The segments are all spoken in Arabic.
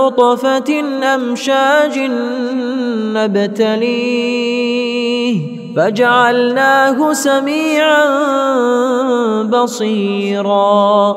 نطفة أمشاج نبتليه فجعلناه سميعا بصيرا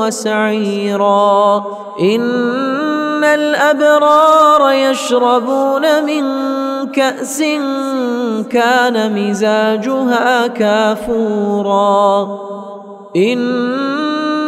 وسعيرا. إن الأبرار يشربون من كأس كان مزاجها كافورا. إن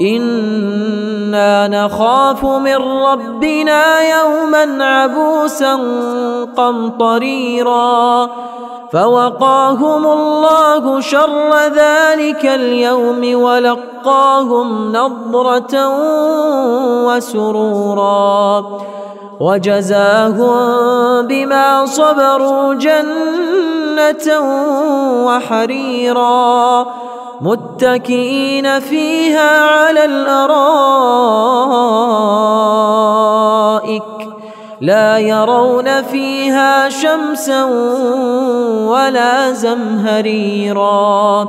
أنا نخاف من ربنا يوما عبوسا قمطريرا فوقاهم الله شر ذلك اليوم ولقاهم نضره وسرورا وجزاهم بما صبروا جنه وحريرا متكئين فيها على الأرائك لا يرون فيها شمسا ولا زمهريرا.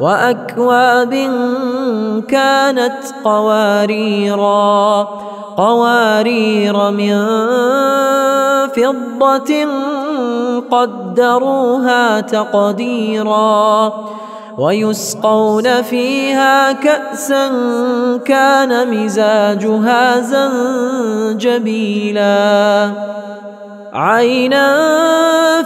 وأكواب كانت قواريرا قوارير من فضة قدروها تقديرا ويسقون فيها كأسا كان مزاجها زنجبيلا. عينا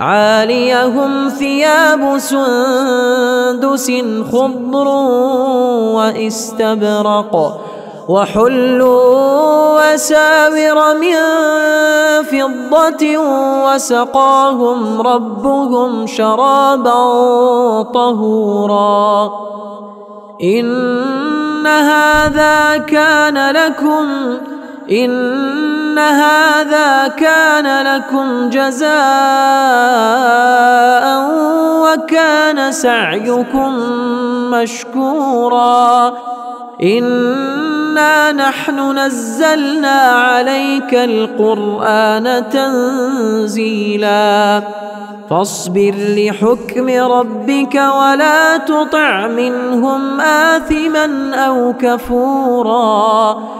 عاليهم ثياب سندس خضر واستبرق وحلوا وساور من فضة وسقاهم ربهم شرابا طهورا. إن هذا كان لكم إن هذا كان لكم جزاء وكان سعيكم مشكورا انا نحن نزلنا عليك القران تنزيلا فاصبر لحكم ربك ولا تطع منهم اثما أو كفورا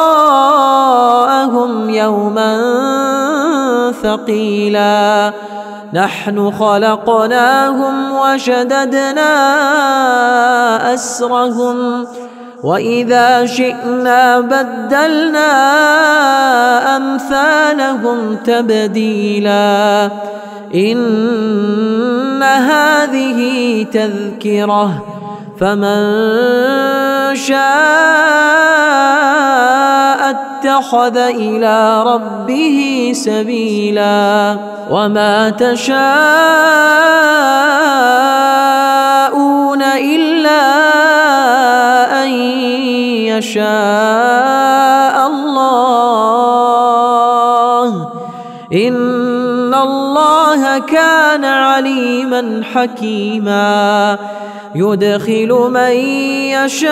يوما ثقيلا. نحن خلقناهم وشددنا أسرهم. وإذا شئنا بدلنا أمثالهم تبديلا. إن هذه تذكرة. فمن شاء اتخذ إلى ربه سبيلا وما تشاءون إلا أن يشاء الله. إن الله كان عليما حكيما. يدخل من يشاء